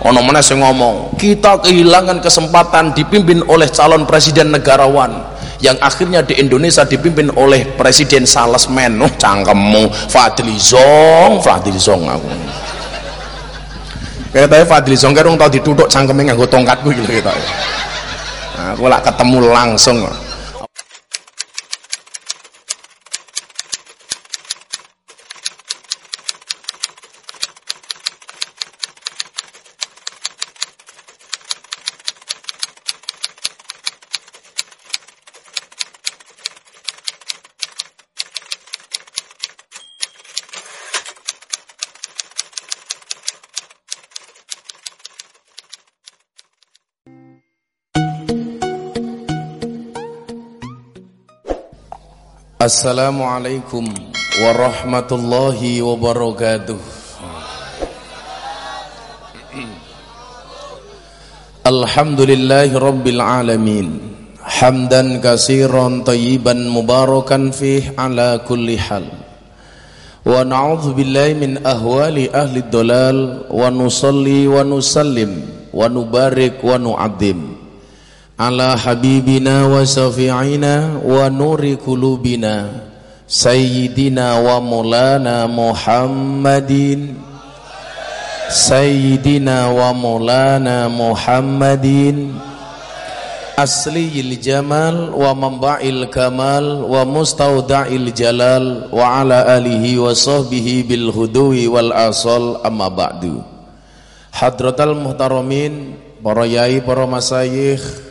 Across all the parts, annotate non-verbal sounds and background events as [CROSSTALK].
ono mana sing ngomong kita kehilangan kesempatan dipimpin oleh calon presiden negarawan yang akhirnya di Indonesia dipimpin oleh presiden salesman. Oh cangkemmu Fadli Zong Fadli Zong aku. Katanya Fadli Zong kan tau ditutup cangkemnya nganggo tongkatku gitu gitu. Aku lah ketemu langsung Assalamualaikum warahmatullahi wabarakatuh Alhamdulillahi rabbil alamin Hamdan kasiran tayyiban mubarakan fih ala kulli hal Wa na'udhu billahi min ahwali ahli dolal Wa nusalli wa nusallim Wa nubarik wa nu'adim على حبيبنا وشفيعنا ونور قلوبنا سيدنا ومولانا محمد. سيدنا ومولانا محمد. أصلي الجمال ومنبع الكمال ومستودع الجلال وعلى آله وصحبه بالهدوء والأصل أما بعد حضرة المحترمين para yai, para masayikh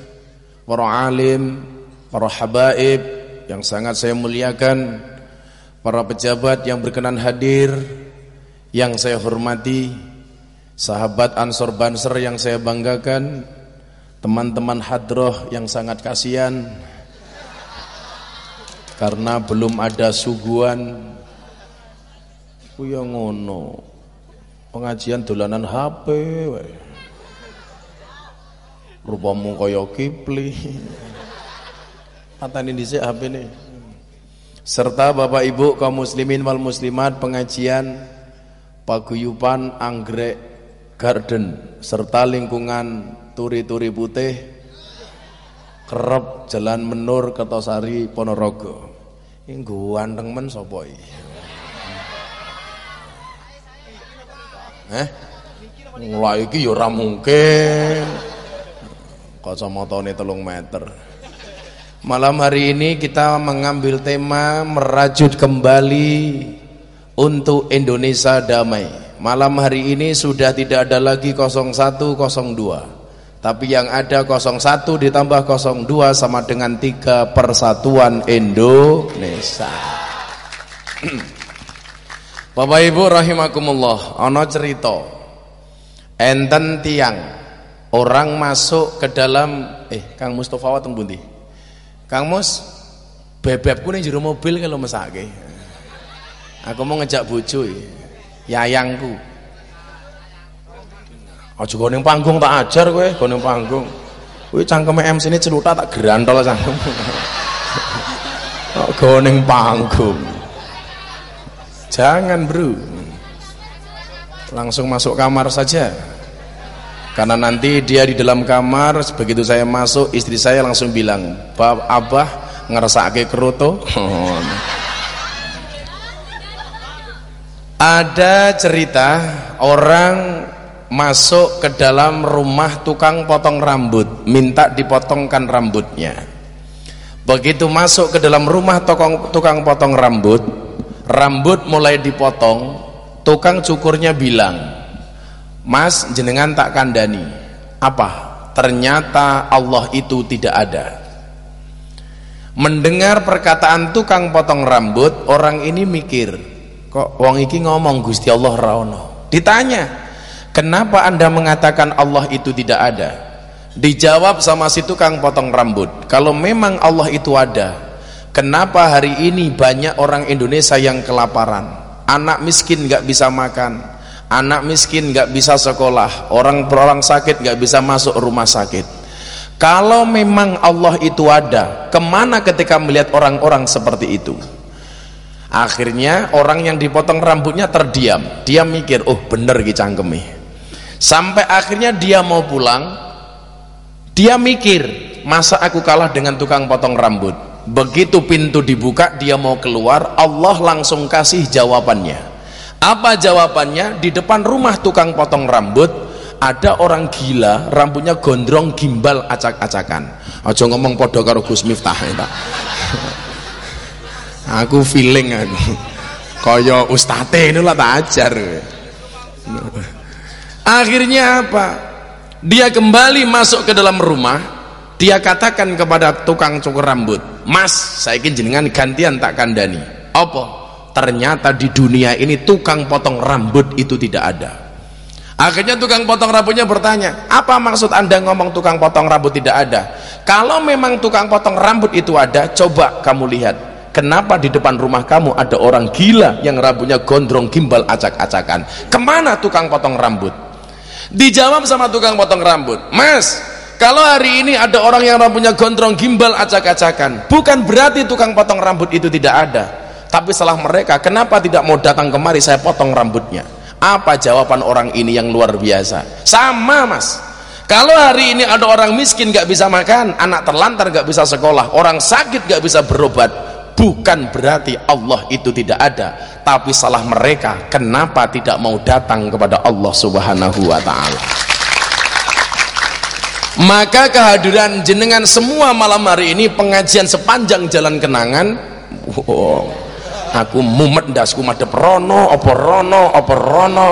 para alim, para habaib yang sangat saya muliakan, para pejabat yang berkenan hadir, yang saya hormati, sahabat Ansor Banser yang saya banggakan, teman-teman hadroh yang sangat kasihan, karena belum ada suguhan, kuya ngono, pengajian dolanan HP, we rupamu kaya kipli ini dhisik HP ini serta Bapak Ibu kaum muslimin wal muslimat pengajian paguyupan anggrek garden serta lingkungan turi-turi putih kerep jalan menur Kertosari Ponorogo. Ini ganteng men sapa Eh? Mulai iki ya ora mungkin ini telung meter. Malam hari ini kita mengambil tema merajut kembali untuk Indonesia damai. Malam hari ini sudah tidak ada lagi 0102 tapi yang ada 01 ditambah 02 sama dengan 3 persatuan Indonesia. [CLEARS THROAT] Bapak Ibu rahimakumullah ana cerita. Enten tiang orang masuk ke dalam eh Kang Mustafa wateng bundi Kang Mus bebebku ning jero mobil kalau mesake aku mau ngejak bojo yayangku. Aja go ning panggung tak ajar kowe go ning panggung. Kowe cangkeme MC ini celuta tak gerantol cangkem. Go ning panggung? Jangan bro. Langsung masuk kamar saja karena nanti dia di dalam kamar begitu saya masuk istri saya langsung bilang bab abah ngerasake keruto ada cerita orang masuk ke dalam rumah tukang potong rambut minta dipotongkan rambutnya. Begitu masuk ke dalam rumah tukang, tukang potong rambut rambut mulai dipotong tukang cukurnya bilang Mas jenengan tak kandani apa? Ternyata Allah itu tidak ada. Mendengar perkataan tukang potong rambut orang ini mikir kok wong iki ngomong Gusti Allah raono ditanya kenapa anda mengatakan Allah itu tidak ada? Dijawab sama si tukang potong rambut kalau memang Allah itu ada kenapa hari ini banyak orang Indonesia yang kelaparan? Anak miskin gak bisa makan anak miskin nggak bisa sekolah orang orang sakit nggak bisa masuk rumah sakit. Kalau memang Allah itu ada ke mana ketika melihat orang-orang seperti itu? Akhirnya orang yang dipotong rambutnya terdiam. Dia mikir oh bener gitu cangkemi sampai akhirnya dia mau pulang dia mikir masa aku kalah dengan tukang potong rambut? Begitu pintu dibuka dia mau keluar Allah langsung kasih jawabannya apa jawabannya? Di depan rumah tukang potong rambut ada orang gila rambutnya gondrong gimbal acak-acakan. Aja ngomong podo karo Gus Miftah ya, [LAUGHS] aku feeling aku. Kaya ustate ini lah tak ajar. Akhirnya apa? Dia kembali masuk ke dalam rumah. Dia katakan kepada tukang cukur rambut mas saya ingin jenengan gantian tak kandani apa ternyata di dunia ini tukang potong rambut itu tidak ada. Akhirnya tukang potong rambutnya bertanya apa maksud anda ngomong tukang potong rambut tidak ada? Kalau memang tukang potong rambut itu ada coba kamu lihat. Kenapa di depan rumah kamu ada orang gila yang rambutnya gondrong gimbal acak-acakan? Ke mana tukang potong rambut? Dijawab sama tukang potong rambut mas kalau hari ini ada orang yang rambutnya gondrong gimbal acak-acakan bukan berarti tukang potong rambut itu tidak ada tapi salah mereka kenapa tidak mau datang kemari? Saya potong rambutnya. Apa jawaban orang ini yang luar biasa? Sama mas. Kalau hari ini ada orang miskin gak bisa makan anak terlantar gak bisa sekolah orang sakit gak bisa berobat bukan berarti Allah itu tidak ada. Tapi salah mereka kenapa tidak mau datang kepada Allah subhanahu wa ta'ala? Maka kehadiran jenengan semua malam hari ini pengajian sepanjang jalan kenangan wow, aku mumet dasku madep rono opo rono opo rono.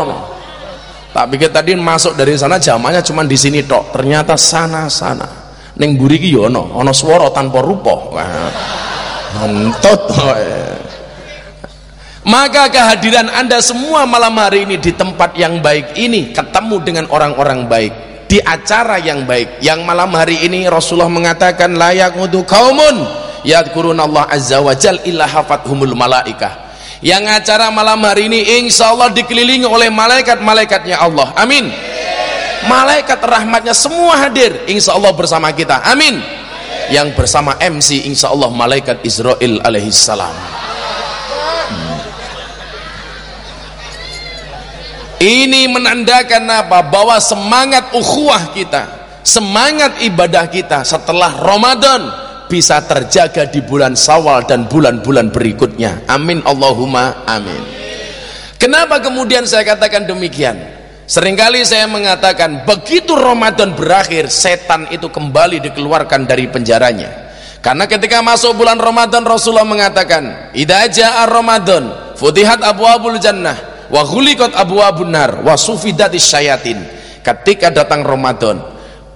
Tak pikir tadi masuk dari sana zamannya cuma di sini tok. Ternyata sana sana. Neng buriki yono ono suara tanpa rupa. Antut. Maka kehadiran Anda semua malam hari ini di tempat yang baik ini ketemu dengan orang-orang baik di acara yang baik. Yang malam hari ini Rasulullah mengatakan layak untuk kaumun yadkurun Allah azza wa jal illa hafathumul malaikah. Yang acara malam hari ini insya Allah dikelilingi oleh malaikat-malaikatnya Allah. Amin. Malaikat rahmatnya semua hadir insya Allah bersama kita. Amin. Yang bersama MC insya Allah malaikat Israel alaihissalam hmm. ini menandakan apa? Bahwa semangat ukhuwah kita semangat ibadah kita setelah Ramadan bisa terjaga di bulan Sawal dan bulan-bulan berikutnya amin Allahumma amin kenapa kemudian saya katakan demikian Seringkali saya mengatakan begitu Ramadan berakhir setan itu kembali dikeluarkan dari penjaranya. Karena ketika masuk bulan Ramadan Rasulullah mengatakan, "Idza jaa Ramadan, futihat abwabul jannah wa ghuliqat abwabun nar wa sufidatis syayatin." Ketika datang Ramadan,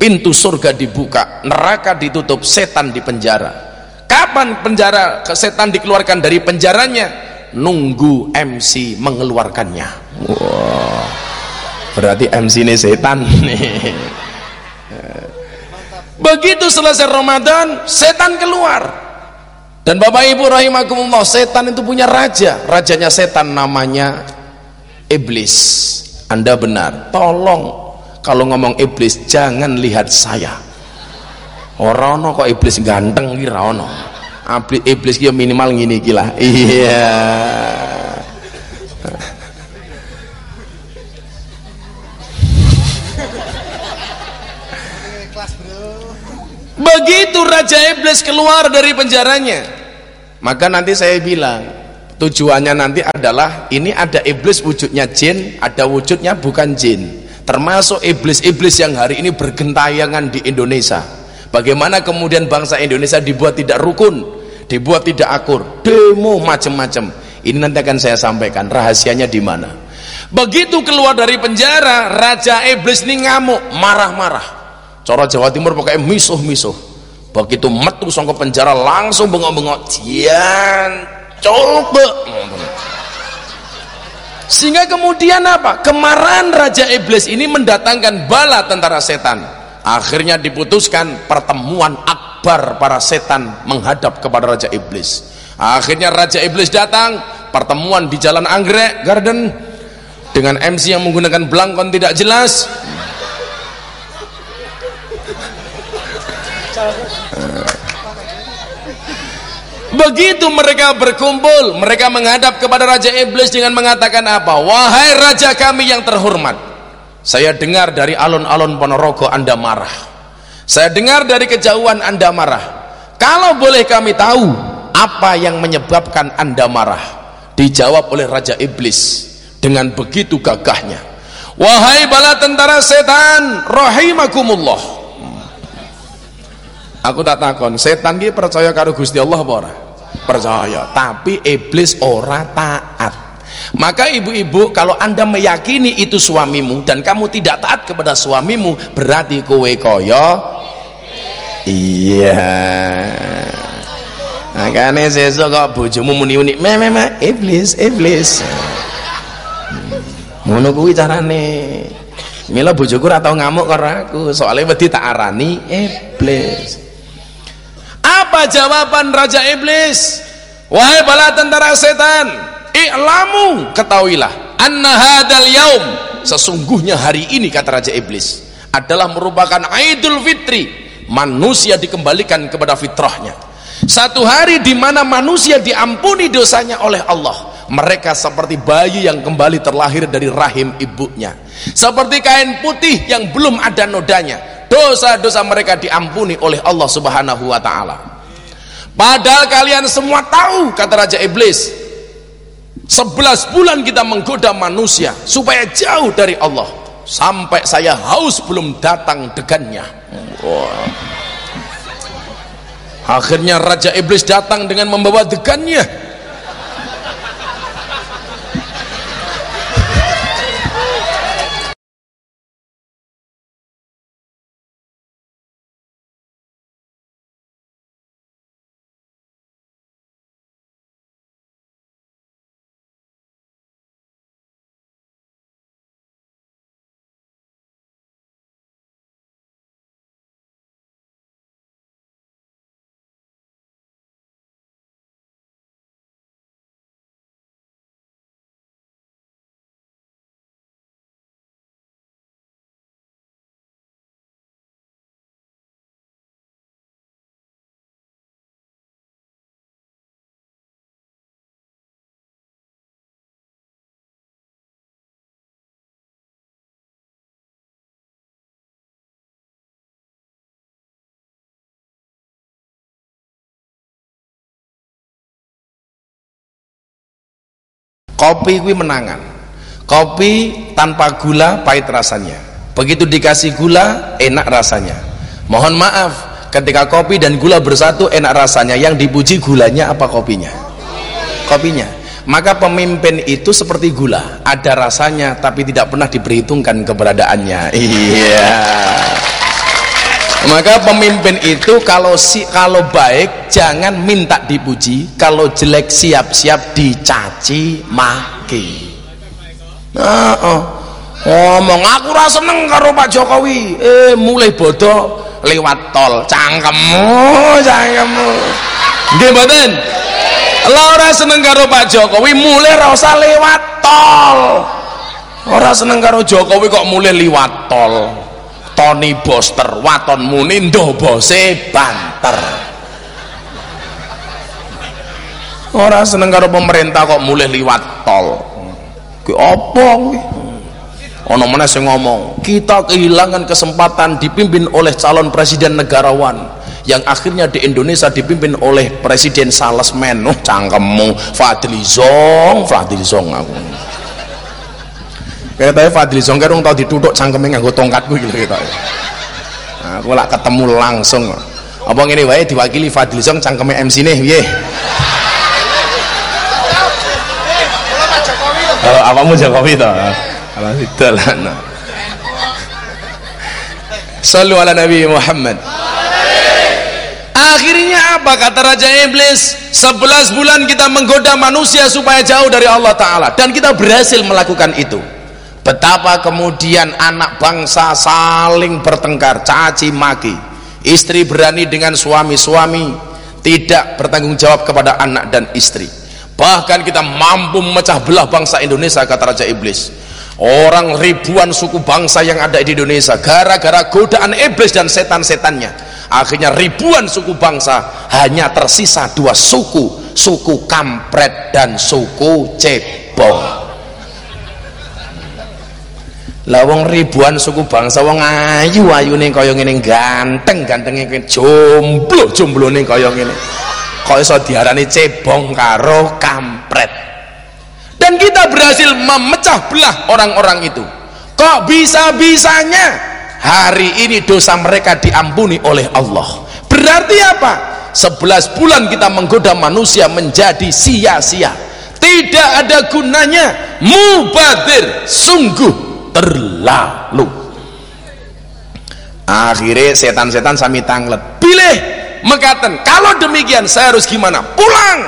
pintu surga dibuka, neraka ditutup, setan di penjara. Kapan penjara setan dikeluarkan dari penjaranya? Nunggu MC mengeluarkannya. Wow berarti MC ini setan begitu selesai Ramadan setan keluar dan Bapak Ibu rahimakumullah setan itu punya raja rajanya setan namanya iblis anda benar tolong kalau ngomong iblis jangan lihat saya. Orang kok iblis ganteng kira ono. Iblis kia minimal gini gila iya. Begitu Raja Iblis keluar dari penjaranya maka nanti saya bilang tujuannya nanti adalah ini ada iblis wujudnya jin ada wujudnya bukan jin termasuk iblis-iblis yang hari ini bergentayangan di Indonesia. Bagaimana kemudian bangsa Indonesia dibuat tidak rukun dibuat tidak akur demo macam-macam. Ini nanti akan saya sampaikan rahasianya di mana. Begitu keluar dari penjara Raja Iblis ini ngamuk marah-marah. Cara Jawa Timur pokoknya misuh-misuh. Begitu metu sangka penjara langsung bengok-bengok jian coba sehingga kemudian apa? Kemarahan Raja Iblis ini mendatangkan bala tentara setan. Akhirnya diputuskan pertemuan akbar para setan menghadap kepada Raja Iblis. Akhirnya Raja Iblis datang pertemuan di Jalan Anggrek Garden dengan MC yang menggunakan belangkon tidak jelas Begitu mereka berkumpul, mereka menghadap kepada Raja Iblis dengan mengatakan apa? Wahai Raja kami yang terhormat, saya dengar dari alun-alun Ponorogo Anda marah. Saya dengar dari kejauhan Anda marah. Kalau boleh kami tahu apa yang menyebabkan Anda marah? Dijawab oleh Raja Iblis dengan begitu gagahnya. Wahai bala tentara setan rahimakumullah aku tak takon setan ini percaya karo Gusti Allah apa ora? Percaya tapi iblis ora taat. Maka ibu-ibu kalau anda meyakini itu suamimu dan kamu tidak taat kepada suamimu berarti kowe koyo iya. Makanya sesuk kok bojomu muni-muni me me me iblis iblis. Ngono kuwi carane. Mila bojoku ora tau ngamuk karo aku soalnya wedi tak arani iblis apa jawaban Raja Iblis? Wahai bala tentara setan i'lamu ketahuilah anna hadal yaum. Sesungguhnya hari ini kata Raja Iblis adalah merupakan Idul Fitri. Manusia dikembalikan kepada fitrahnya. Satu hari di mana manusia diampuni dosanya oleh Allah mereka seperti bayi yang kembali terlahir dari rahim ibunya. Seperti kain putih yang belum ada nodanya dosa-dosa mereka diampuni oleh Allah subhanahu wa ta'ala. Padahal kalian semua tahu kata Raja Iblis 11 bulan kita menggoda manusia supaya jauh dari Allah. Sampai saya haus belum datang degannya akhirnya Raja Iblis datang dengan membawa degannya kopi kuwi menangan. Kopi tanpa gula pahit rasanya. Begitu dikasih gula enak rasanya. Mohon maaf ketika kopi dan gula bersatu enak rasanya. Yang dipuji gulanya apa kopinya? Kopinya. Maka pemimpin itu seperti gula. Ada rasanya tapi tidak pernah diperhitungkan keberadaannya. Iya maka pemimpin itu kalau si kalau baik jangan minta dipuji. Kalau jelek siap-siap dicaci maki. Nah, oh. ngomong aku rasa seneng karo Pak Jokowi. Eh mulai bodoh. Lewat tol. Cangkemmu cangkemmu nggih mboten? Ora seneng karo Pak Jokowi mulai rasa lewat tol. Ora seneng karo Jokowi kok mulai lewat tol Tony Boster waton muni bose banter. Orang seneng karo pemerintah kok mulai liwat tol. Ki apa kuwi? Ana meneh sing ngomong kita kehilangan kesempatan dipimpin oleh calon presiden negarawan yang akhirnya di Indonesia dipimpin oleh presiden salesman oh cangkemmu Fadli Zong aku Tadi Fadli Zongker dong tau ditutup cangkeme nganggo tongkat gitu gitu. Nah, aku lah ketemu langsung. Apa ini wae diwakili Fadli Zong cangkeme MC nih, piye? Kalau apamu Jokowi toh? Kalau itu lah. Sallu ala Nabi Muhammad. Akhirnya apa kata Raja Iblis? 11 bulan kita menggoda manusia supaya jauh dari Allah Ta'ala dan kita berhasil melakukan itu betapa kemudian anak bangsa saling bertengkar caci maki. Istri berani dengan suami-suami tidak bertanggung jawab kepada anak dan istri. Bahkan kita mampu memecah belah bangsa Indonesia kata Raja Iblis. Orang ribuan suku bangsa yang ada di Indonesia gara-gara godaan iblis dan setan-setannya. Akhirnya ribuan suku bangsa hanya tersisa dua suku suku kampret dan suku cebong lah wong ribuan suku bangsa wong ayu ayune kaya ngene ganteng gantenge jomblo jomblone kaya ngene. Kok iso diarani cebong karo kampret? Dan kita berhasil memecah belah orang-orang itu. Kok bisa-bisanya hari ini dosa mereka diampuni oleh Allah? Berarti apa? 11 bulan kita menggoda manusia menjadi sia-sia. Tidak ada gunanya. Mubadir. Sungguh terlalu. Akhirnya setan-setan sami tanglet. Pilih mengatakan kalau demikian saya harus gimana? Pulang!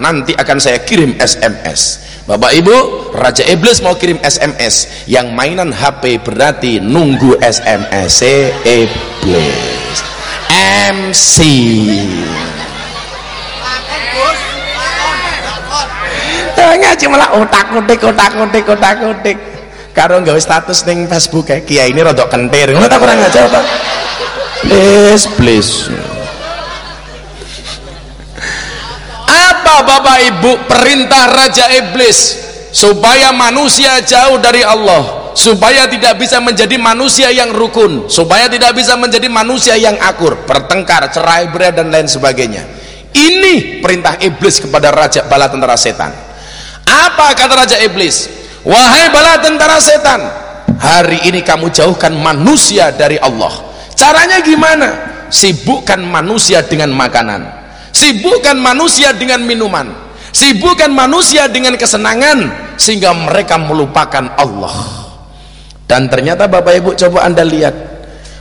Nanti akan saya kirim SMS Bapak Ibu Raja Iblis mau kirim SMS yang mainan HP berarti nunggu SMS Iblis. MC ngaji malah otak otak otak otak otak otak karo gawe status ning Facebook kayak kiai ini rodok kentir. Ngono tak kurang aja apa please please. Apa Bapak Ibu perintah Raja Iblis? Supaya manusia jauh dari Allah. Supaya tidak bisa menjadi manusia yang rukun. Supaya tidak bisa menjadi manusia yang akur bertengkar cerai berai dan lain sebagainya. Ini perintah iblis kepada raja bala tentara setan. Apa kata raja iblis wahai bala tentara setan hari ini kamu jauhkan manusia dari Allah. Caranya gimana? Sibukkan manusia dengan makanan. Sibukkan manusia dengan minuman. Sibukkan manusia dengan kesenangan sehingga mereka melupakan Allah. Dan ternyata Bapak Ibu coba anda lihat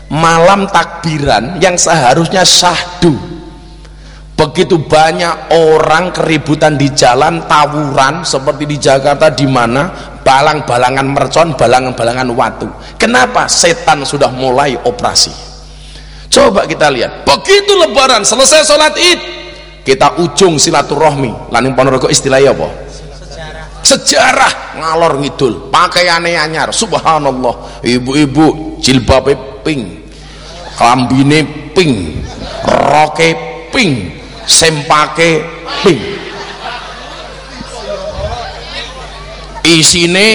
malam takbiran yang seharusnya syahdu. Begitu banyak orang keributan di jalan tawuran seperti di Jakarta di mana balang-balangan mercon balangan-balangan watu. Kenapa setan sudah mulai operasi? Coba kita lihat. Begitu lebaran selesai sholat id kita ujung silaturahmi. Laning ponorogo istilahnya apa? Sejarah. Sejarah. Ngalor ngidul. Pakaiannya anyar. Subhanallah. Ibu-ibu jilbab pink kelambine pink roke pink sempake ping isine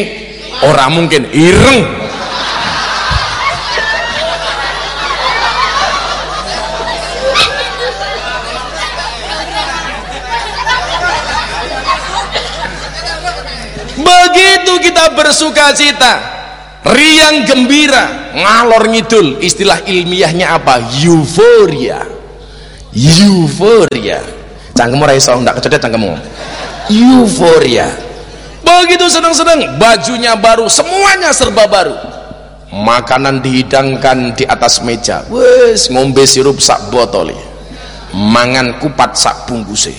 orang mungkin ireng. Begitu kita bersuka cita riang gembira ngalor ngidul istilah ilmiahnya apa? Euforia. Euforia. Cangkemmu raiso enggak kecodet cangkemmu. Euforia begitu senang-senang bajunya baru semuanya serba baru. Makanan dihidangkan di atas meja. Wes ngombe sirup sak botol mangan kupat sak bungkus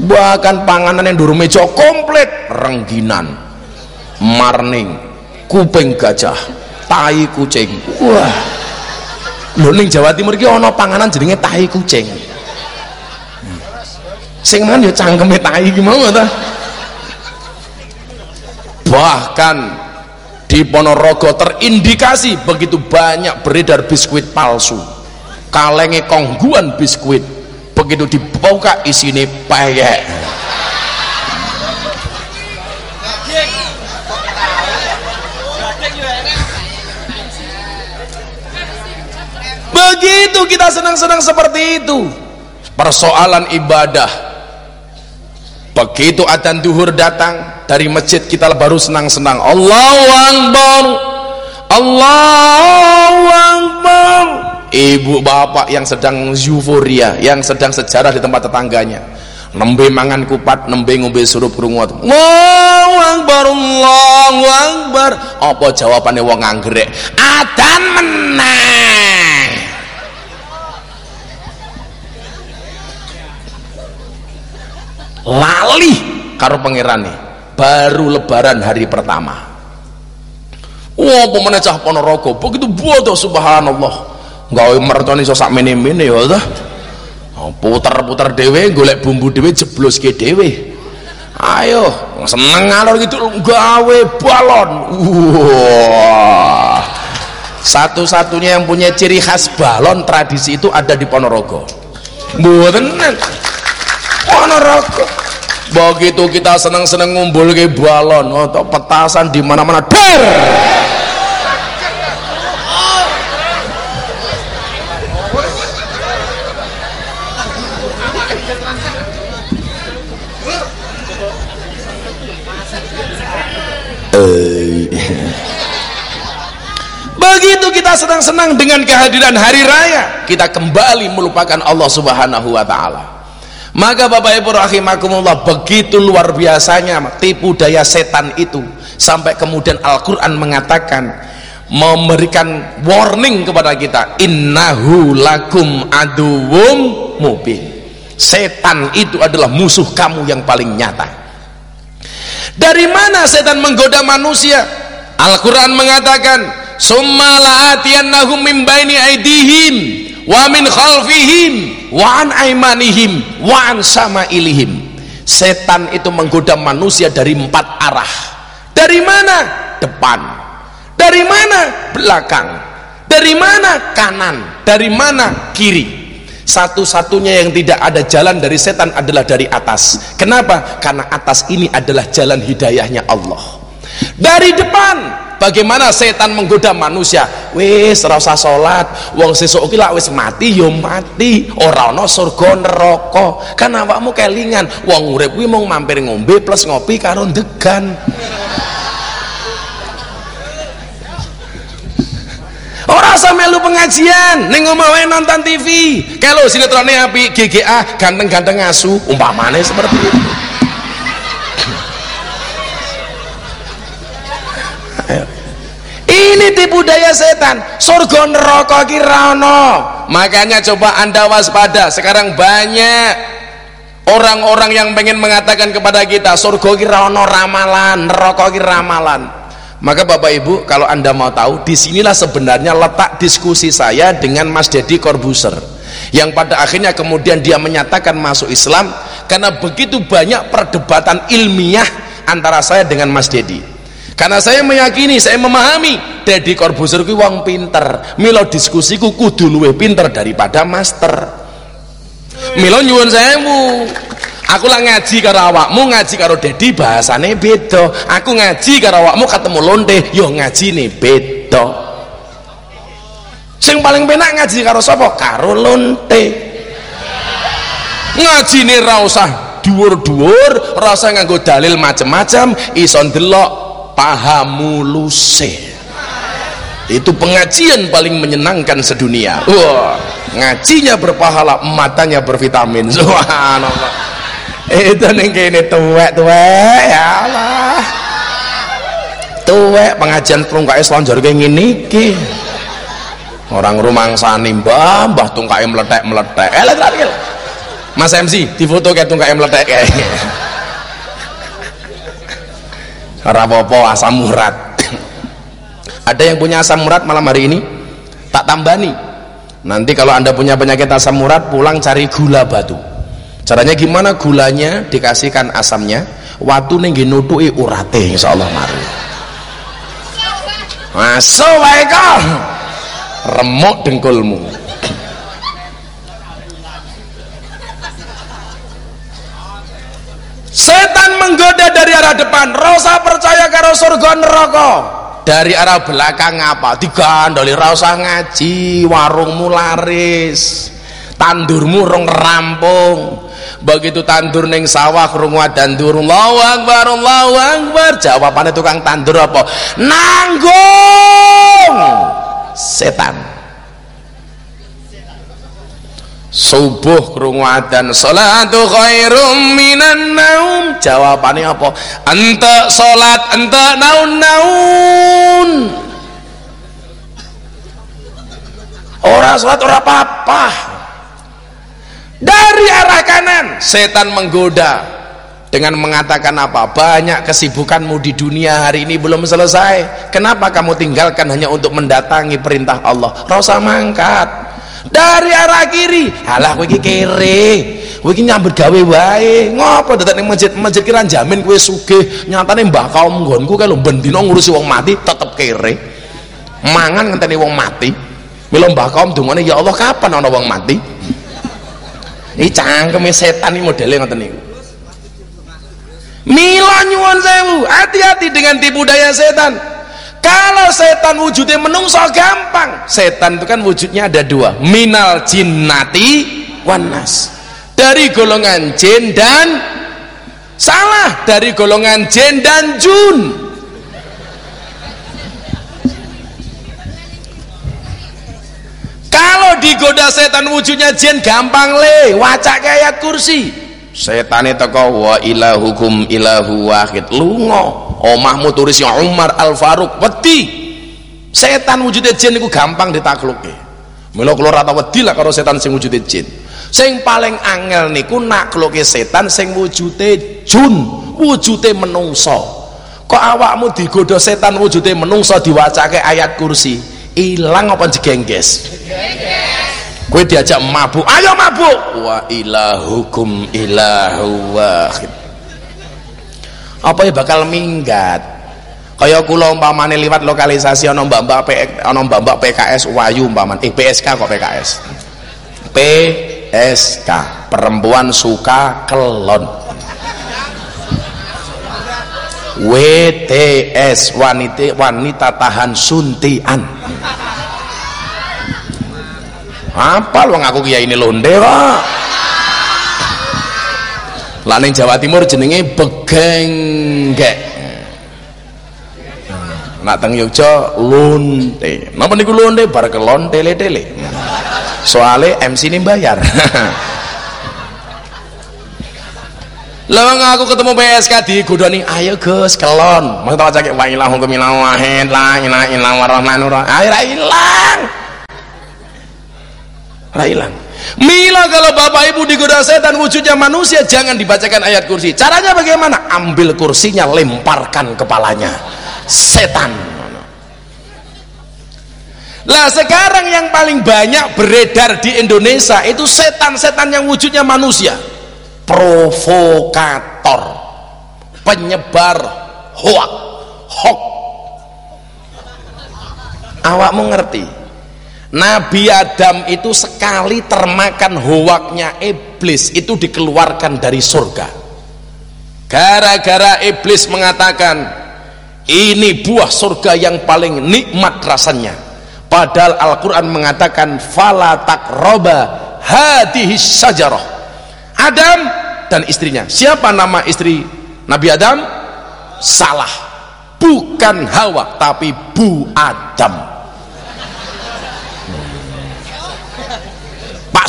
bahkan panganan yang dulu meja komplit rengginan. Marning kuping gajah tai kucing. Wah. Lho ning Jawa Timur iki ana panganan jenenge tahi kucing. Sing mangan ya cangkeme tahi iki mau ta bahkan di Ponorogo terindikasi begitu banyak beredar biskuit palsu. Kalenge kongguan biskuit. Begitu dibuka isine payek begitu kita senang-senang seperti itu. Persoalan ibadah begitu adzan duhur datang dari masjid kita baru senang-senang. Allahu Akbar! Allahu Akbar! Ibu bapak yang sedang euforia yang sedang sejarah di tempat tetangganya. Nembe mangan kupat nembe ngombe surup krungu Allahu Akbar Allahu Akbar. Apa jawabannya wong anggrek? Adzan menang lali karo pangeran nih. Baru lebaran hari pertama. Wah pemenang cah ponorogo? Begitu bodoh subhanallah. Gawe mertoni so sak mene-mene ya dah putar-putar dewe golek bumbu dewe jeblos ke dewe ayo seneng ngalor gitu gawe balon. Wah. Satu-satunya yang punya ciri khas balon tradisi itu ada di Ponorogo. Buatan wah rokok begitu kita senang senang ngumpul ke balon oh, atau petasan di mana-mana der Begitu kita senang-senang dengan kehadiran hari raya, kita kembali melupakan Allah Subhanahu wa taala maka Bapak Ibu rahimakumullah begitu luar biasanya tipu daya setan itu sampai kemudian Al-Quran mengatakan memberikan warning kepada kita innahu lakum aduwum mubin. Setan itu adalah musuh kamu yang paling nyata. Dari mana setan menggoda manusia? Al-Quran mengatakan summa la'atiyannahum min baini aidihim wa min khalfihim wa an aimanihim wa an samailihim setan itu menggoda manusia dari empat arah dari mana? depan dari mana? belakang dari mana? kanan dari mana? kiri satu-satunya yang tidak ada jalan dari setan adalah dari atas kenapa? karena atas ini adalah jalan hidayahnya Allah dari depan bagaimana setan menggoda manusia? Wis rasa sholat. Wong sesuk iki wis mati yo mati. Ora ana surga neraka. Kan awakmu kelingan. Wong urip kuwi mung mampir ngombe plus ngopi karo degan Orang usah melu pengajian, ning omahe nonton TV. Kalau sinetronnya api GGA ganteng-ganteng ngasu, umpamane seperti itu. Ini tipu daya setan. Surga neraka kira Makanya coba Anda waspada. Sekarang banyak orang-orang yang pengen mengatakan kepada kita surga kira ramalan, neraka ramalan maka Bapak Ibu kalau anda mau tahu di sinilah sebenarnya letak diskusi saya dengan Mas Dedi Corbuzier yang pada akhirnya kemudian dia menyatakan masuk Islam karena begitu banyak perdebatan ilmiah antara saya dengan Mas Dedi karena saya meyakini, saya memahami. Dedi Corbuzier ku wong pinter. Milo diskusiku kudu luwe pinter daripada master. Milo nyuwun sewu. Aku lah ngaji karo awakmu ngaji karo dedi bahasane beda. Aku ngaji karo awakmu ketemu lonte yo ngaji nih beda. Sing paling penak ngaji karo sapa? Karo lonte ngaji nih usah dhuwur-dhuwur rasa nganggo dalil macem-macem ison delok pahamu luse. Itu pengajian paling menyenangkan sedunia. Wah. Ngajinya berpahala matanya bervitamin. Subhanallah. Itu ning kene tuwek-tuwek ya Allah. Tuwek pengajian prungkake slonjor kayak ngene iki. Orang rumangsani mbah mbah tungkae meletek-meletek eh lagi Mas MC difoto kayak tungkae meletek kayak apa asam urat. Ada yang punya asam urat malam hari ini? Tak tambani. Nanti kalau anda punya penyakit asam urat pulang cari gula batu. Caranya gimana? Gulanya dikasihkan asamnya. Waktu nenggi nutuki urate insyaallah mari masuk wae remuk dengkulmu setan menggoda dari arah depan. Rasa percaya karo surga neraka. Dari arah belakang apa? Digandoli rasa ngaji warungmu laris tandurmu rong rampung. Begitu tandur neng sawah krungu tandur Allahu akbar Allahu akbar. Jawabannya tukang tandur apa? Nanggung! Setan subuh krungu dan salatu khairum minan naum. Jawabannya apa? Ente salat ente naun-naun. Orang salat orang apa-apa. Dari arah kanan setan menggoda dengan mengatakan apa? Banyak kesibukanmu di dunia hari ini belum selesai. Kenapa kamu tinggalkan hanya untuk mendatangi perintah Allah? Rasa mangkat dari arah kiri. Halah kowe iki kere. Kowe iki nyambut gawe wae. Ngopo dadak ning masjid? Masjid kira jamin kowe sugih. Nyatane mbah kaum nggonku kae lho ben ngurusi wong mati tetep kere. Mangan ngenteni wong mati. Mila mbah kaum dungane ya Allah kapan ana wong mati? Ini cangkeme setan ini modelnya ngoten niku. Mila nyuwun sewu. Hati-hati dengan tipu daya setan kalau setan wujudnya menungso gampang. Setan itu kan wujudnya ada dua. Minal jinnati wanas dari golongan jin dan salah. Dari golongan jin dan jun. Kalau digoda setan wujudnya jin gampang le. Wacak kayak kursi. Setan itu kau wa ilahukum ilahu wahid. Lungo omahmu turis yang Umar Al Faruq wedi. Setan wujudnya jin itu gampang ditakluki mila kula rata wedi lah karo setan sing wujudnya jin. Sing paling angel niku nakluki setan sing wujudnya jun wujudnya menungso. Kok awakmu digoda setan wujudnya menungso diwacake ayat kursi? Hilang apa jegengges gue diajak mabuk. Ayo mabuk. Wa ilahukum ilahu wahid apa ya bakal minggat? Kaya kula umpamane liwat lokalisasi ana mbak-mbak ana mbak-mbak PKS Wayu umpamane. Eh PSK kok PKS PSK perempuan suka kelon. WTS wanita wanita tahan suntian. Apa lu ngaku kiai ini londe pak laning Jawa Timur jenenge begenggek nak teng Yogja lonte. Napa niku lonte? Bar kelon tele-tele. Soale MC ini bayar Lawang [LAUGHS] aku ketemu PSK di Godoni, ayo Gus kelon. Mau tak cakek wa ilahu kumilahu wahid la ilaha illa warahmanur Ayo hilang. Ra hilang. Mila kalau bapak ibu digoda setan wujudnya manusia jangan dibacakan ayat kursi. Caranya bagaimana? Ambil kursinya lemparkan kepalanya. Setan. Lah sekarang yang paling banyak beredar di Indonesia itu setan-setan yang wujudnya manusia provokator penyebar hoak hok awakmu ngerti Nabi Adam itu sekali termakan hoaknya iblis itu dikeluarkan dari surga. Gara-gara iblis mengatakan ini buah surga yang paling nikmat rasanya. Padahal Al-Quran mengatakan falatak roba hadihis sajarah Adam dan istrinya. Siapa nama istri Nabi Adam? Salah. Bukan Hawa tapi Bu Adam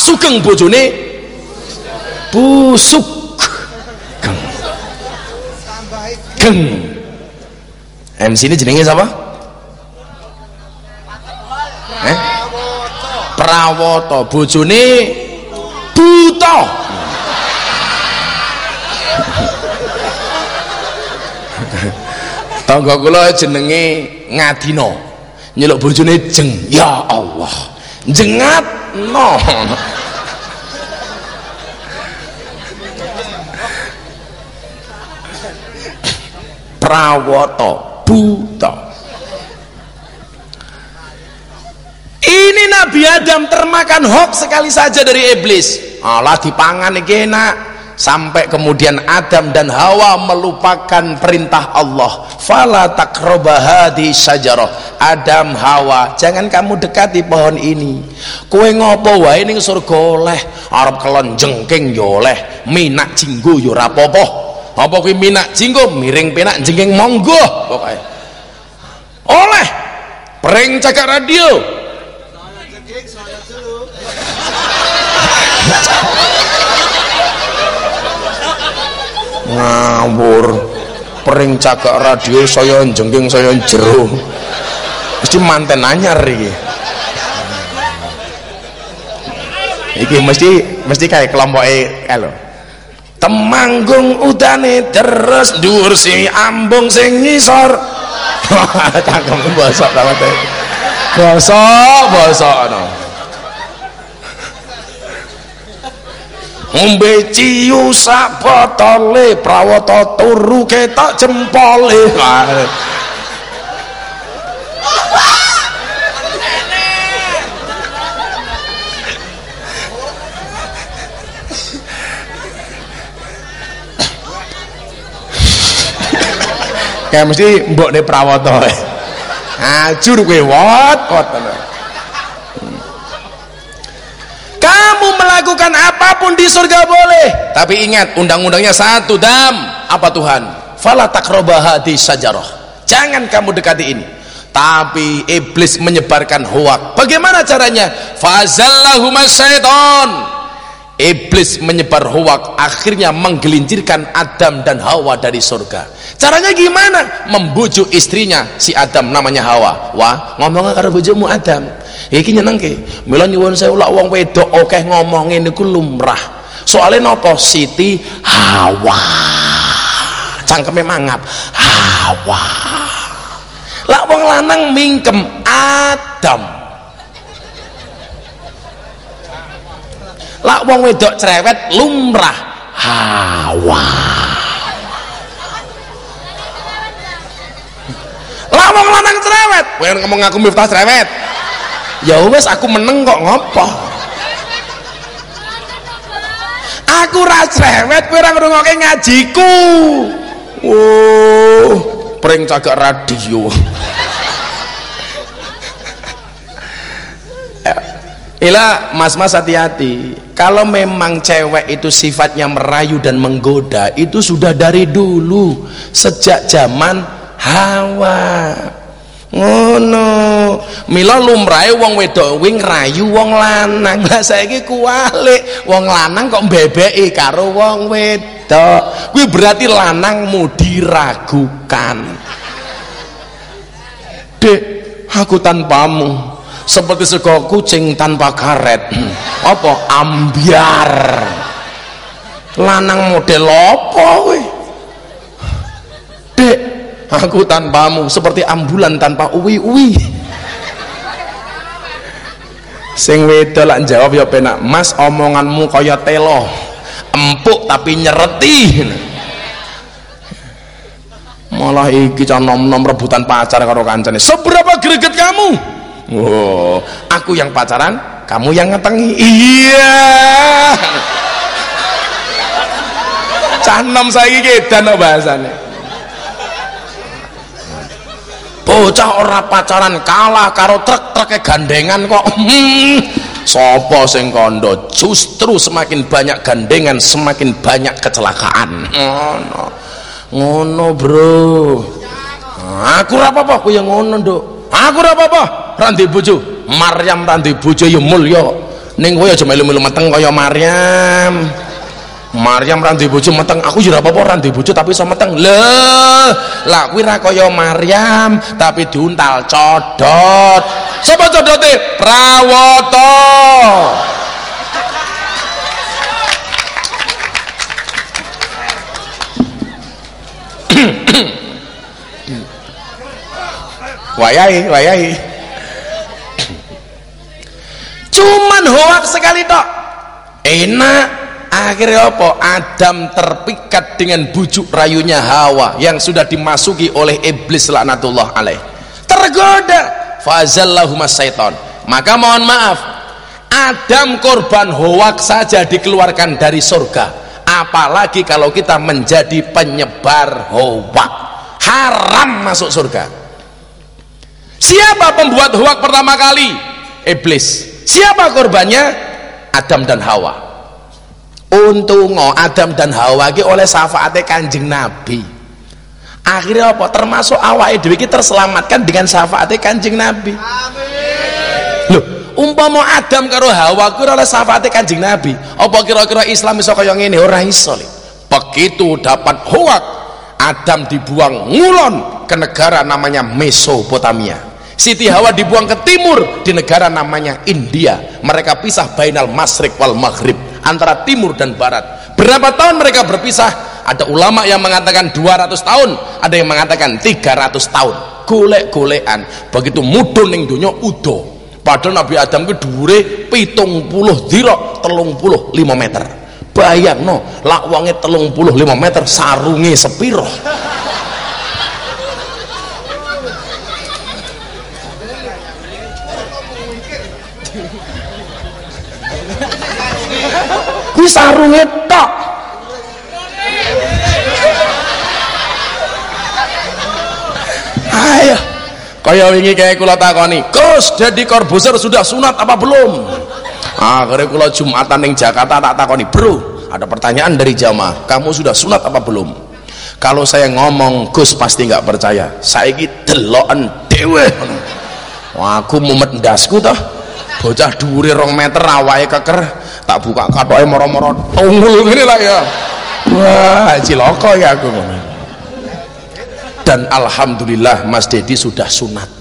Sugeng bojone. Busuk. Geng. Geng. MC ini jenenge siapa? Eh? Prawoto. Bojone buta [LAUGHS] tangga kula jenenge ngadina. Nyeluk bojone jeng. Ya Allah. Jengat no. Prawoto buta. Ini Nabi Adam termakan hoax sekali saja dari iblis. Allah dipangan iki enak sampai kemudian Adam dan Hawa melupakan perintah Allah. Fala takrobahadi sajarah Adam Hawa jangan kamu dekati pohon ini. Kue ngopo wae ning surga oleh. Arep kelon jengking yo oleh. Minak jinggo yo rapopo apa kuwi minak jinggo? Miring penak jengking monggo. Pokoke. Oleh. Pering cakak radio [LAUGHS] ngawur. Pering cagak radio saya jengking saya jero mesti manten anyar iki. Iki mesti mesti kayak kelompok e kalau temanggung udane terus dhuwur si ambung sing ngisor. [LAUGHS] Cangkem bosok ta bosok bosok no. Ngombe ciu sak botole prawata turu ketok jempole. Kayak mesti mbok de prawata. Ajur kowe wat wat. Kamu melakukan apa pun di surga boleh. Tapi ingat undang-undangnya satu dam. Apa Tuhan? Fala takrobaha di sajaroh jangan kamu dekati ini. Tapi iblis menyebarkan hoak. Bagaimana caranya? Fazallahuma syaiton iblis menyebar hoak akhirnya menggelincirkan Adam dan Hawa dari surga. Caranya gimana? Membujuk istrinya si Adam namanya Hawa. Wah ngomongnya karo bojomu Adam. Iki nyenengke mila nyuwun saya ulah wong wedok oke ngomongin niku lumrah. Soalnya nopo? Siti Hawa. Cangkeme mangap. Hawa. Lah wong lanang mingkem Adam lak wong wedok cerewet lumrah hawa. Lak wong lanang cerewet. Pengen ngomong aku miftah cerewet. Ya wes aku meneng kok ngopo? Aku ra cerewet kowe ora ngrungokke ngajiku. Wow pring cagak radio. Ila mas-mas hati-hati kalau memang cewek itu sifatnya merayu dan menggoda itu sudah dari dulu. Sejak zaman hawa. Ngono. Mila lumrahe wong wedok wing rayu wong lanang. [LAUGHS] Lah saiki kuwalik wong lanang kok bebeki karo wong wedok. Kuwi berarti lanangmu diragukan dek aku tanpamu seperti sego kucing tanpa karet apa? Ambiar. Lanang model apa we dek aku tanpamu. Seperti ambulan tanpa uwi-uwi. Sing wedo lak jawab ya penak mas omonganmu kaya telo. Empuk tapi nyereti. Malah iki nom-nom rebutan pacar karo kancane. Seberapa greget kamu Oh, aku yang pacaran, kamu yang ngetengi. Iya. Canom saiki kedan bahasane. Bocah ora pacaran kalah karo truk-truke gandengan kok. Hmm. Sopo sing kondo? Justru semakin banyak gandengan, semakin banyak kecelakaan. Ngono. Ngono, Bro. Aku apa-apa, aku yang ngono, Nduk. Aku ora apa-apa. Ranti bojo. Maryam ranti bojo ya mulya. Ning kowe aja melu-melu meteng kaya Maryam. Maryam ranti bojo meteng. Aku ya apa-apa ranti bojo tapi iso meteng. Lho lah kuwi ra kaya Maryam tapi diuntal codot. Sapa codote? Prawata wayai wayai. Cuman hoak sekali tok. Enak. Akhirnya apa? Adam terpikat dengan bujuk rayunya Hawa yang sudah dimasuki oleh iblis laknatullah alaih. Tergoda. Fazallahuma syaiton maka mohon maaf. Adam korban hoak saja dikeluarkan dari surga. Apalagi kalau kita menjadi penyebar hoak. Haram masuk surga siapa pembuat hoak pertama kali? Iblis. Siapa korbannya? Adam dan Hawa. Untung Adam dan Hawa ini oleh syafaatnya kanjeng Nabi. Akhirnya apa? Termasuk awal dhewe iki terselamatkan dengan syafaatnya kanjeng Nabi. Amin. loh umpama Adam karo Hawa kuwi oleh syafaatnya kanjeng Nabi apa kira-kira Islam iso kaya ngene? Ora iso begitu dapat hoak Adam dibuang ngulon ke negara namanya Mesopotamia Siti Hawa dibuang ke timur di negara namanya India. Mereka pisah bainal masrik wal maghrib antara timur dan barat. Berapa tahun mereka berpisah? Ada ulama yang mengatakan 200 tahun ada yang mengatakan 300 tahun. Golek-golekan. Begitu mudun ning dunia udo. Padahal Nabi Adam ke dure pitung puluh dirok telung puluh lima meter. Bayang no lakwangnya telung puluh lima meter sarungnya sepiroh kuwi sarunge tok. Ayo. Kaya wingi kayak kula takoni. Gus jadi korbuser sudah sunat apa belum? Akhirnya kula jumatan ning Jakarta tak takoni. Bro ada pertanyaan dari jamaah. Kamu sudah sunat apa belum? Kalau saya ngomong Gus pasti nggak percaya. Saya ini deloken dhewe. Wah, aku mumet ndasku toh. Bocah dhuwure rong meter awake keker tak buka katoke moro-moro. Tunggul ngene lah ya. Wah ciloko ya aku dan alhamdulillah Mas Dedi sudah sunat.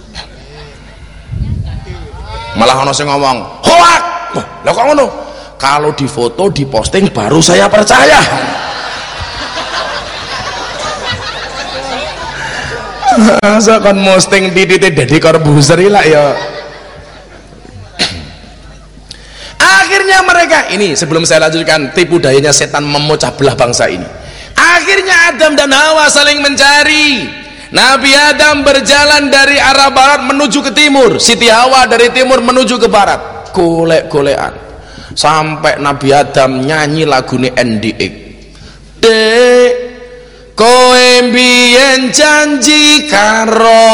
Malah ono sing ngomong hoak! Lah kok ngono? Kalau difoto diposting baru saya percaya. Masa kan posting titik Dedi Corbuzier lah ya akhirnya mereka ini sebelum saya lanjutkan tipu dayanya setan memecah belah bangsa ini. Akhirnya Adam dan Hawa saling mencari. Nabi Adam berjalan dari arah barat menuju ke timur. Siti Hawa dari timur menuju ke barat. Golek-golekan. Sampai Nabi Adam nyanyi lagu ini NDX dek kowe mbiyen janji karo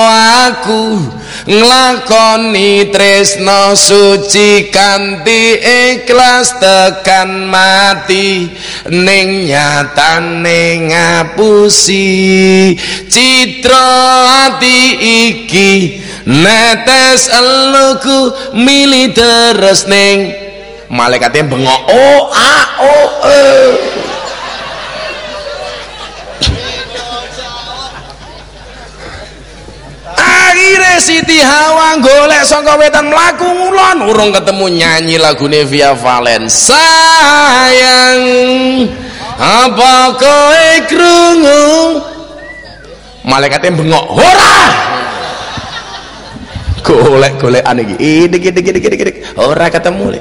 aku nglakoni tresno suci kanthi ikhlas tekan mati ning nyatane ngapusi. Citra ati iki netes eluku mili terus ning malaikatnya bengok. Oh ah oh eh akhirnya Siti Hawa golek saka wetan mlaku ngulon. Urung ketemu nyanyi lagune Via Valen sayang apa kowe krungu? Malaikatnya bengok ora! Golek-golekan iki. Idik idik idik idik idik ora ketemu le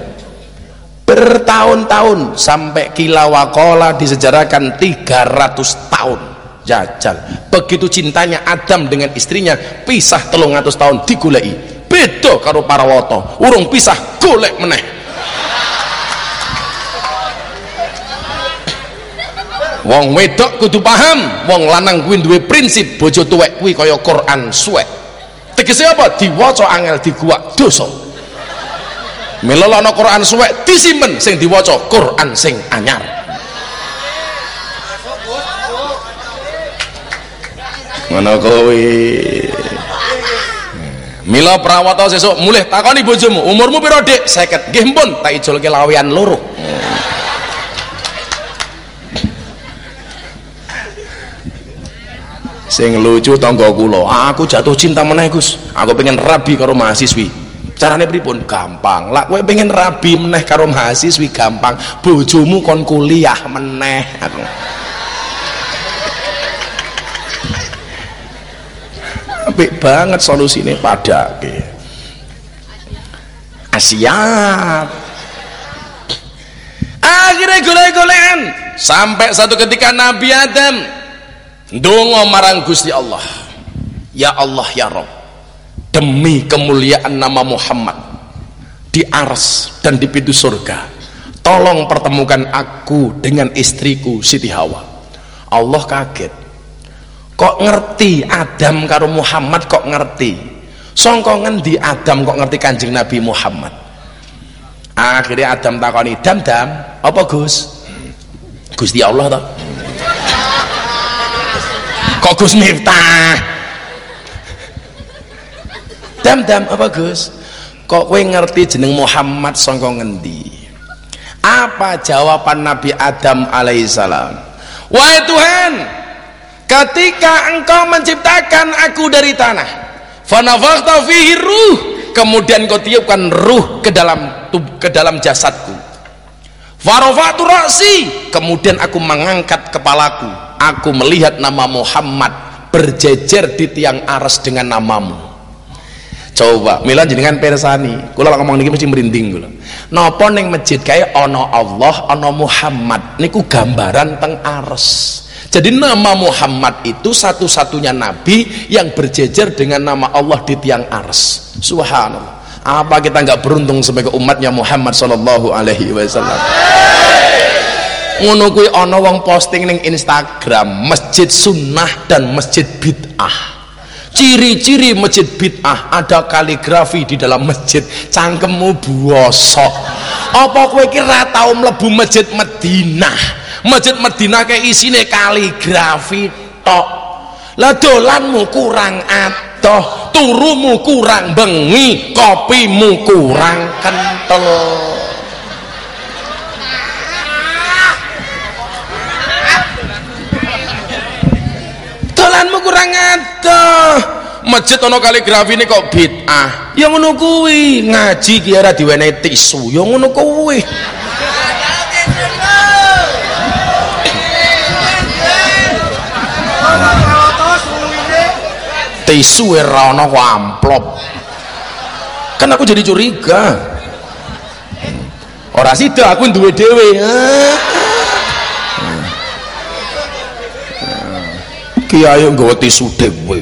bertahun-tahun sampai kilawakola disejarahkan 300 tahun jajal. Begitu cintanya Adam dengan istrinya pisah telung atus tahun digulai beda karo para woto. Urung pisah golek meneh. Wong wedok kudu paham. Wong lanang kuwi duwe prinsip bojo tuwek kuwi kaya Quran suwek. Tegese apa? Diwaca angel diguak dosa. Melolokno Quran suwek disimpen sing diwaca Quran sing anyar ngono kowe. Mila Prawata sesuk mulih takoni bojomu. Umurmu piro Dik? 50 nggih mpun. Tak ijolke lawian loro. Sing lucu tangga kula. Aku jatuh cinta meneh Gus. Aku pengen rabi karo mahasiswi. Carane pripun? Gampang. Lah kowe pengen rabi meneh karo mahasiswi gampang. Bojomu kon kuliah meneh. aku apik banget solusinya pada asiap akhirnya golek-golekan. Sampai satu ketika Nabi Adam dongo marang Gusti Allah. Ya Allah ya Rob demi kemuliaan nama Muhammad di ars dan di pintu surga tolong pertemukan aku dengan istriku Siti Hawa. Allah kaget kok ngerti Adam karo Muhammad kok ngerti? Songko ngendi Adam kok ngerti kanjeng Nabi Muhammad? Akhirnya Adam takoni dam dam apa Gus? Gusti Allah toh. Kok Gus Miftah? Dam dam apa Gus? Kok kowe ngerti jeneng Muhammad songko ngendi? Apa jawaban Nabi Adam alaihissalam? Wahai Tuhan ketika engkau menciptakan aku dari tanah fihi kemudian kau tiupkan ruh ke dalam ke dalam jasadku. Farafatu ra'si kemudian aku mengangkat kepalaku. Aku melihat nama Muhammad berjejer di tiang aras dengan namamu. Coba mila jenengan persani. Kula ngomong niki mesti merinding kula. Napa ning masjid kae ana Allah ana Muhammad? Niku gambaran teng aras jadi nama Muhammad itu satu-satunya nabi yang berjejer dengan nama Allah di tiang ars. Subhanallah. Apa kita nggak beruntung sebagai umatnya Muhammad sallallahu alaihi wasallam? Ngono kuwi ana wong posting ning Instagram masjid sunnah dan masjid bid'ah. Ciri-ciri masjid bid'ah ada kaligrafi di dalam masjid, cangkemmu buosok. Apa kowe kira tau mlebu masjid Madinah? masjid Madinah kayak isine kaligrafi tok lah dolanmu kurang atoh turumu kurang bengi kopimu kurang kental dolanmu kurang adoh masjid ono kaligrafi ini kok bid'ah? Yang ngono kuwi ngaji kira diwenehi tisu. Yang ngono kuwi. Tisu ora ana kok amplop. Kan aku jadi curiga. Ora sida aku duwe dhewe. Kiai nggawa tisu dhewe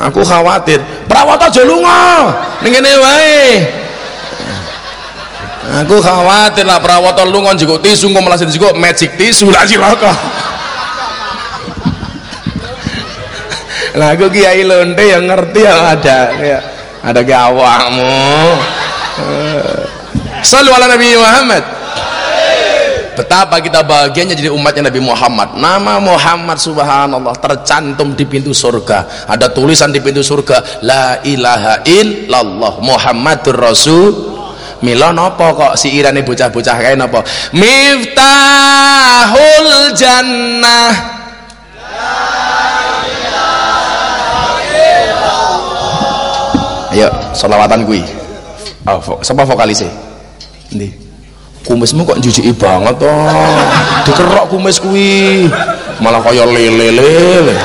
aku khawatir. Perawat aja lunga. Ning kene wae. Aku khawatir lah perawat lunga njiko tisu kok malah njiko magic tisu lah cilaka. Lah aku kiai lonte yang ngerti yang ada ya ada ke awakmu Sallu ala Nabi Muhammad betapa kita bahagianya jadi umatnya Nabi Muhammad. Nama Muhammad subhanallah tercantum di pintu surga. Ada tulisan di pintu surga la ilaha illallah Muhammadur Rasul. Mila napa kok si irane bocah-bocah kae napa Miftahul jannah. Ayo solawatan kui oh, vo siapa vokalisnya ini kumismu kok jujuki banget toh? Dikerok kumis kui malah kaya lele lele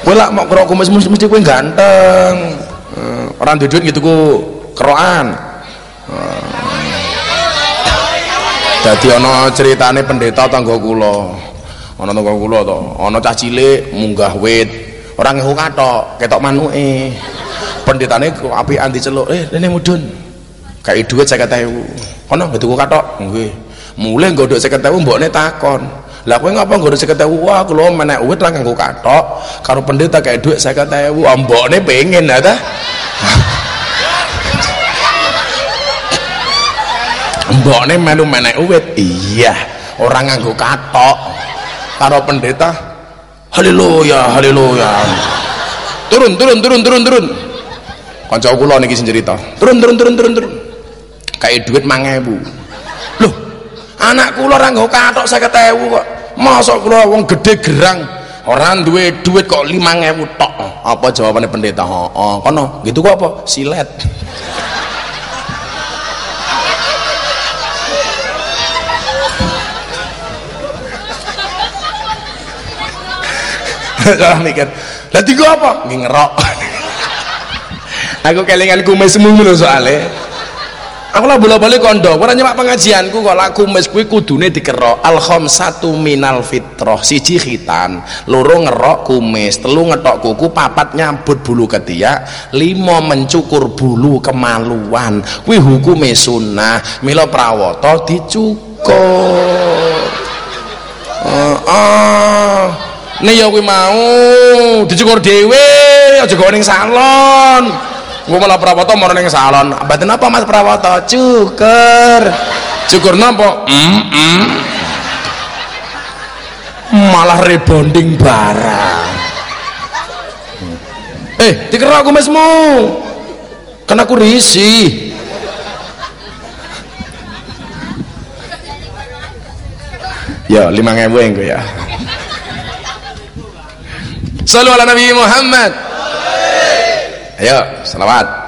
gue lah mau kerok kumis mesti, gue ganteng. Uh, orang duduk gitu ku kerokan. Jadi ono ceritane pendeta tangga kula. Ana tangga kula to ana cah cilik munggah wit. Orang ngehu katok ketok manuke. Pendetane anti celuk. Eh rene mudun kayak duit saya kata ibu kono betul katok? Nggih. Mulai nggodok saya kata ibu mbokne takon. Lah kowe ngapa nggodok saya kata ibu wah kalau menek uwit lah nganggo katok. Karo pendeta kayak duit saya kata ibu mbokne pengen ya ta? [LAUGHS] Mbokne melu menek uwit iya. Orang nganggo katok. Karo pendeta haleluya haleluya. Turun turun turun turun turun. Kanca kula niki sing cerita. Turun turun turun turun turun kayak duit 5000 loh anak kula ora nggo katok 50000 kok. Masa kula wong gede gerang orang duwe duit kok 5000 tok. Apa jawabannya pendeta? Oh, kono. Gitu kok apa? Silet. Salah mikir lah tiga apa? Ngerok. Aku kelingan kumismu ngono soalnya aku lah bola balik kondo ora nyemak pengajianku kok. Lah kumis kuwi kudune dikerok. Al satu minal fitrah. Siji khitan loro ngerok kumis telu ngetok kuku papat nyambut bulu ketiak lima mencukur bulu kemaluan. Kuwi hukume sunnah. Mila prawata dicukur. Uh, uh nih ya kuwi mau dicukur dhewe aja gawe ning salon gua malah prawata mau ning salon. Batin apa mas prawata cukur. Cukur napa mm -mm. malah rebonding barang. Eh dikerok kumismu kan aku risih. Ya lima ngewe ya. Salu ala Nabi Muhammad. Ayo, selawat.